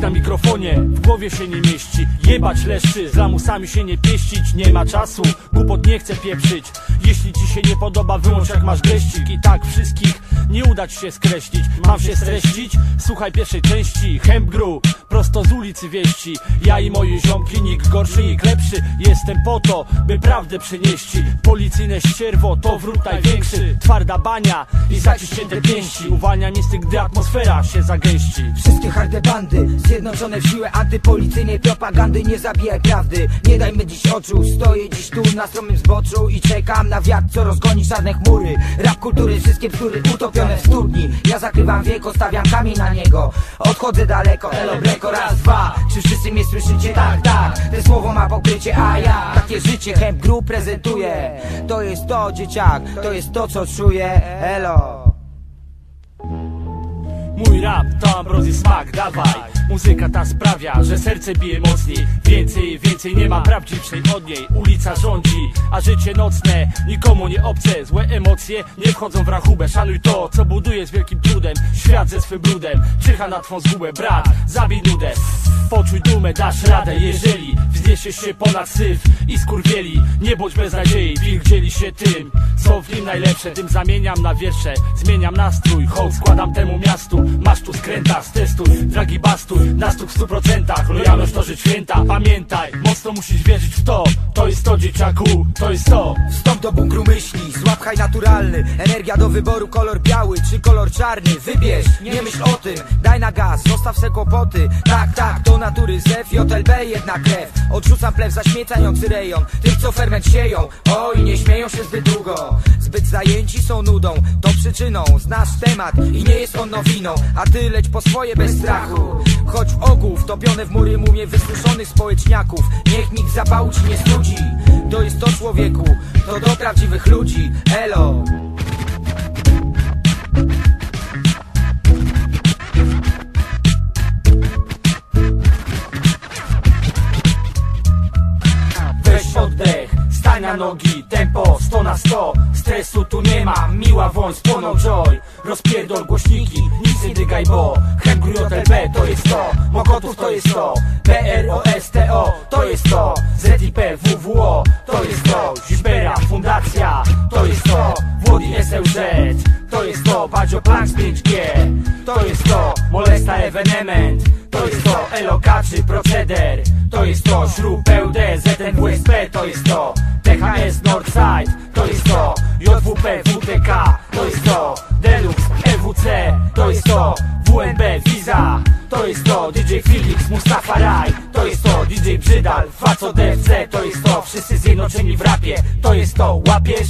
na mikrofonie W głowie się nie mieści. Jebać leszczy, z lamusami się nie pieścić. Nie ma czasu, głupot nie chcę pieprzyć. Jeśli ci się nie podoba, wyłącz jak masz geścik I tak wszystkich nie uda ci się skreślić Mam się streścić? Słuchaj pierwszej części Hempgru, prosto z ulicy wieści. Ja i moje ziomki, nikt gorszy, nikt lepszy. Jestem po to, by prawdę przynieść Policyjne ścierwo to wróg największy. Twarda bania i zaciśnięte pięści. Uwalnia instynkt, gdy atmosfera się zagęści. Wszystkie harde bandy Zjednoczone w siłę antypolicyjnej propagandy. Nie zabijaj prawdy, nie dajmy dziś oczu. Stoję dziś tu na stromym zboczu I czekam na wiatr, co rozgoni czarne chmury. Rap kultury, wszystkie bzdury w studni. Ja zakrywam wieko, stawiam kamień na niego. Odchodzę daleko, elo breko, raz, dwa. Czy wszyscy mnie słyszycie? Tak, tak. Te słowo ma pokrycie, a ja Takie życie Hemp Group prezentuje To jest to, dzieciak, to jest to, co czuję. Elo. Mój rap to ambrozji smak, dawaj Muzyka ta sprawia, że serce bije mocniej. Więcej, więcej nie ma prawdziwszej od niej. Ulica rządzi, a życie nocne Nikomu nie obce, złe emocje Nie wchodzą w rachubę, szanuj to Co buduje z wielkim trudem Świat ze swym brudem Czyha na twą zgubę, brat, zabij nudę. Poczuj dumę, dasz radę, jeżeli Wzniesie się ponad syf i skurwieli Nie bądź bez nadziei, wilk dzieli się tym Co w nim najlepsze, tym zamieniam na wiersze Zmieniam nastrój, hołd składam temu miastu. Masz tu skręta, testuj, dragi bastuj Nastuk w stu procentach, lojalność to żyć święta. Pamiętaj, mocno musisz wierzyć w to. To jest to dzieciaku, to jest to. Wstąp do bunkru myśli, złap haj naturalny. Energia do wyboru, kolor biały czy kolor czarny. Wybierz, nie myśl o tym, daj na gaz, zostaw se kłopoty. Tak, tak, to natury zew, JLB jedna krew. Odrzucam plew zaśmiecający rejon. Tych co ferment sieją, oj nie śmieją się zbyt długo. Zbyt zajęci są nudą, to przyczyną. Znasz temat i nie jest on nowiną. A ty leć po swoje bez strachu Chodź w ogół, wtopione w mury mumie wysuszonych społeczniaków Niech nikt zapału ci nie studzi To jest to człowieku, to do prawdziwych ludzi. Elo. Weź oddech, na nogi, tempo 100 na 100 Stresu tu nie ma, miła woń, spłoną joy Rozpierdol głośniki, nic nie dygaj, bo Hemgru JLB to jest to, Mokotów to jest to PROSTO to jest to ZIP WWO to jest to Zibera Fundacja to jest to Włodi SLZ to jest to Badzio Planks 5G to jest to Molesta Evenement to jest to Elokaczy Proceder to jest to Śrub PUD ZNWSP to jest to THS Northside to jest to. JWP WTK to jest to. Deluxe EWC to jest to. WNB Visa to jest to. DJ Felix Mustafa Raj to jest to. DJ Brzydal Faco DFC to jest to. Wszyscy zjednoczeni w rapie to jest to. Łapiesz?